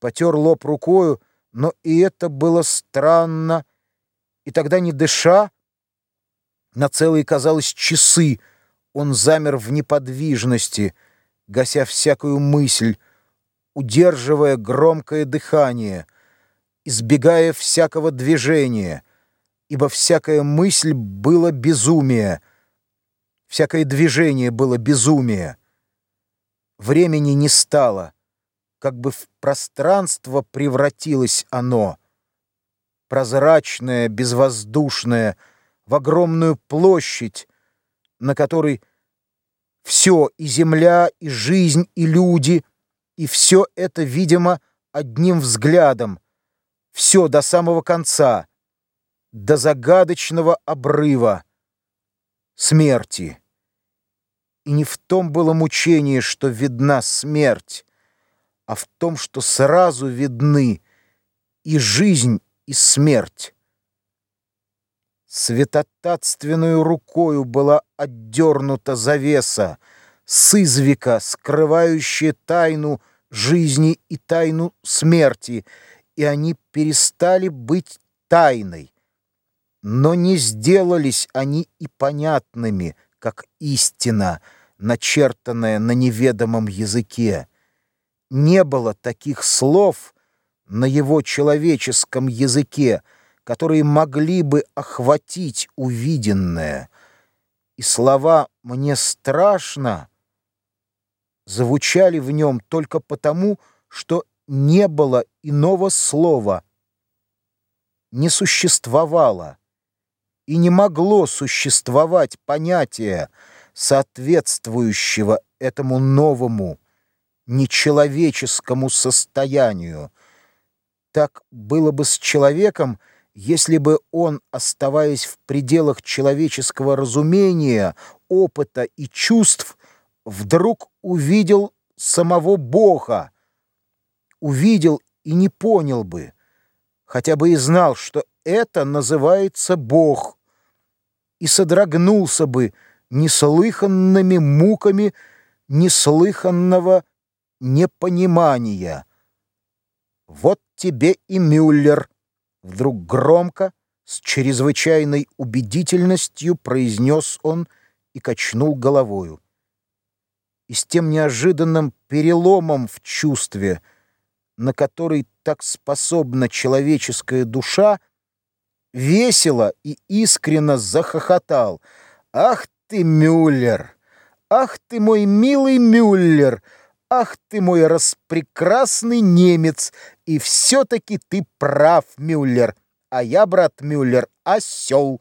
потер лоб рукою, но и это было странно. И тогда, не дыша, на целые, казалось, часы он замер в неподвижности, гася всякую мысль, удерживая громкое дыхание, избегая всякого движения, ибо всякая мысль было безумие, всякое движение было безумие. Времени не стало, как бы в пространство превратилось оно, прозрачное, безвоздушное, в огромную площадь, на которой все, и земля, и жизнь, и люди, и все это, видимо, одним взглядом, все до самого конца, до загадочного обрыва, смерти. И не в том было мучение, что видна смерть, а в том, что сразу видны и жизнь, и смерть. Светотатственную рукою была отдернута завеса, сызвика, скрывающая тайну жизни и тайну смерти, и они перестали быть тайной. Но не сделались они и понятными, как истина — начертанное на неведомом языке. Не было таких слов на его человеческом языке, которые могли бы охватить увиденное. И слова «мне страшно» звучали в нем только потому, что не было иного слова, не существовало и не могло существовать понятие, соответствующего этому новому, нечеловеческому состоянию. Так было бы с человеком, если бы он, оставаясь в пределах человеческого разумения, опыта и чувств, вдруг увидел самого Бога, увидел и не понял бы, хотя бы и знал, что это называется Бог, и содрогнулся бы, неслыханными муками неслыханного непонимания. «Вот тебе и Мюллер!» Вдруг громко, с чрезвычайной убедительностью произнес он и качнул головою. И с тем неожиданным переломом в чувстве, на который так способна человеческая душа, весело и искренно захохотал. «Ах ты, Мюллер! Ах ты, мой милый Мюллер! Ах ты, мой распрекрасный немец! И все-таки ты прав, Мюллер! А я, брат Мюллер, осел!»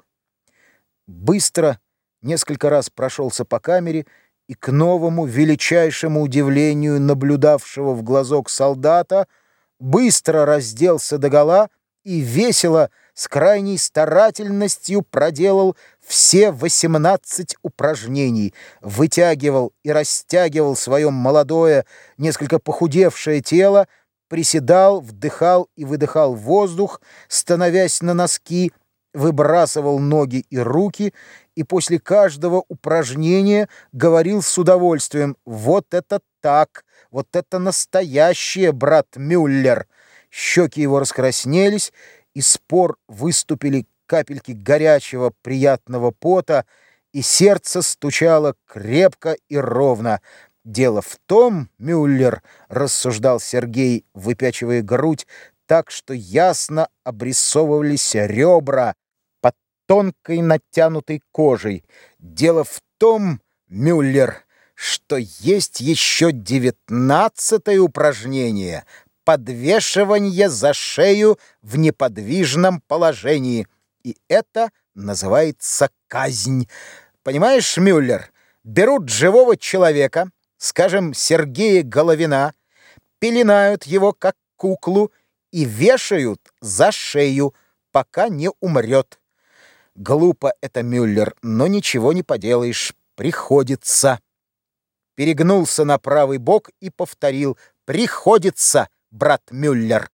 Быстро несколько раз прошелся по камере и к новому величайшему удивлению наблюдавшего в глазок солдата быстро разделся догола и весело, с крайней старательностью проделал все 18 упражнений, вытягивал и растягивал свое молодое, несколько похудевшее тело, приседал, вдыхал и выдыхал воздух, становясь на носки, выбрасывал ноги и руки, и после каждого упражнения говорил с удовольствием «Вот это так! Вот это настоящее, брат Мюллер!» Щеки его раскраснелись, из спор выступили капельки горячего приятного пота, и сердце стучало крепко и ровно. «Дело в том, Мюллер», — рассуждал Сергей, выпячивая грудь, так что ясно обрисовывались ребра под тонкой натянутой кожей. «Дело в том, Мюллер, что есть еще девятнадцатое упражнение — подвешивание за шею в неподвижном положении. И это называется казнь. Понимаешь, Мюллер, берут живого человека, скажем, Сергея Головина, пеленают его как куклу и вешают за шею, пока не умрет. Глупо это, Мюллер, но ничего не поделаешь, приходится. Перегнулся на правый бок и повторил «приходится» брат Мюллер.